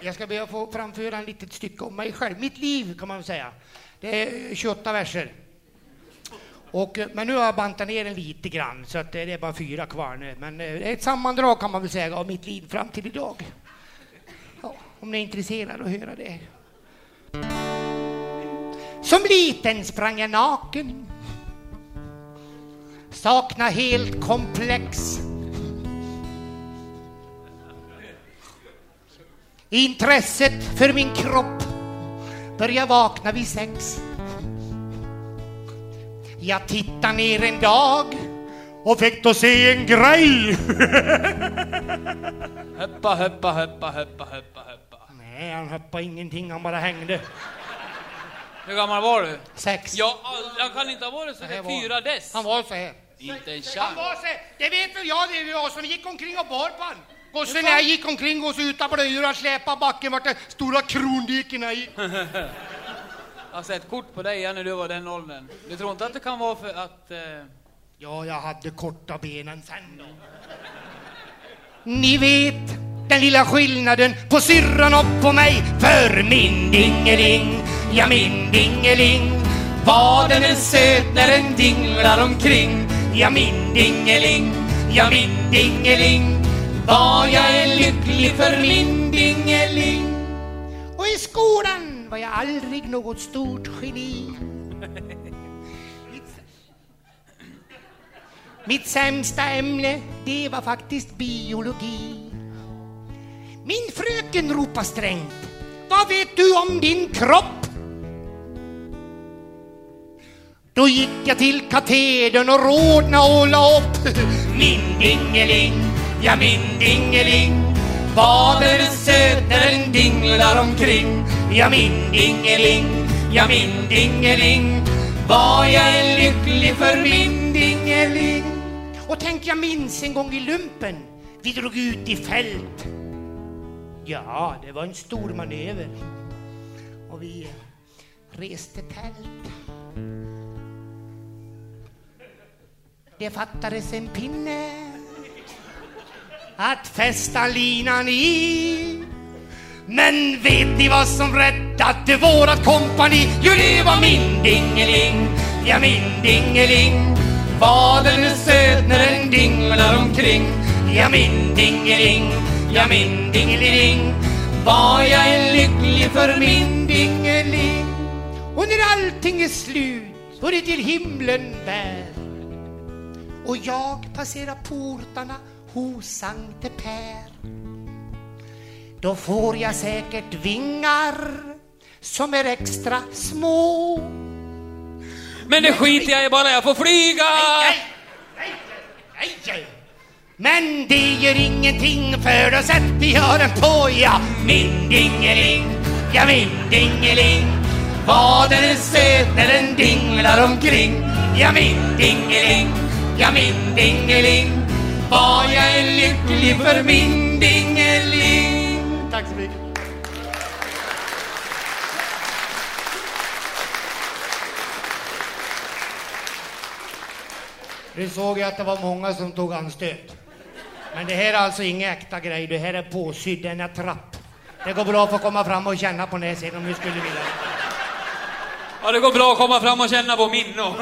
Jag ska be att få framföra en litet stycke om mig själv. Mitt liv kan man väl säga. Det är 28 verser. Och, eh, men nu har jag bantat ner den lite grann så att eh, det är bara fyra kvar nu. Men eh, det är ett sammandrag kan man väl säga av mitt liv fram till idag. Ja, om ni är intresserade att höra det. Som liten sprang jag naken. Sakna helt komplex. Intresset för min kropp börjar vakna vid sex. Jag tittar ner en dag och fick då se en grej. Hoppa, hoppa, hoppa, hoppa, hoppa, hoppa. Nej, han hoppade ingenting, han bara hängde. Hur gammal var du? Sex. Ja, han kan inte ha varit så här där var- fyra dess. Han var så här. Inte en Han chans. var så här. Det vet väl jag, det är jag som gick omkring och bar på han. Gossen när jag gick omkring och så utan blöjor och släpade backen vart det stora krondikena i. Jag har sett kort på dig när du var den åldern. Du tror inte att det kan vara för att... Eh... Ja, jag hade korta benen sen då. Ni vet den lilla skillnaden på syrran och på mig. För min dingeling, ja min dingeling. Var den är söt när den dinglar omkring. Ja min dingeling, ja min dingeling. Var jag är lycklig för min dingeling. Och i skolan var jag aldrig något stort geni. Mitt sämsta ämne, det var faktiskt biologi. Min fröken ropade strängt. Vad vet du om din kropp? Då gick jag till katedern och rodna och la upp min dingeling, ja min dingeling. Vad är det söt när den dinglar omkring? Ja min dingeling, ja min dingeling. Var jag är lycklig för min dingeling. Och tänk jag minns en gång i lumpen, vi drog ut i fält. Ja, det var en stor manöver. Och vi eh, reste tält. Det fattades en pinne att fästa linan i. Men vet ni vad som räddade vårat kompani? Jo, det var min dingeling, ja min dingeling. Vad den är söt när den dinglar omkring? Ja, min dingeling, ja min dingeling. Var jag är lycklig för min dingeling. Och när allting är slut och det till himlen bär och jag passerar portarna hos Sankte Per då får jag säkert vingar som är extra små. Men det skiter jag i bara jag får flyga! Nej, nej, nej, nej. Men det gör ingenting för då sätter jag den på, ja, min dingeling, ja, min dingeling. Vad den är söt när den dinglar omkring, ja, min dingeling, ja, min dingeling. Var jag är lycklig för min dingeling. Tack så mycket. Nu såg jag att det var många som tog anstöt. Men det här är alltså ingen äkta grej, det här är påsydd, en attrapp. Det går bra att få komma fram och känna på den sen om du skulle vilja. Ja, det går bra att komma fram och känna på min och.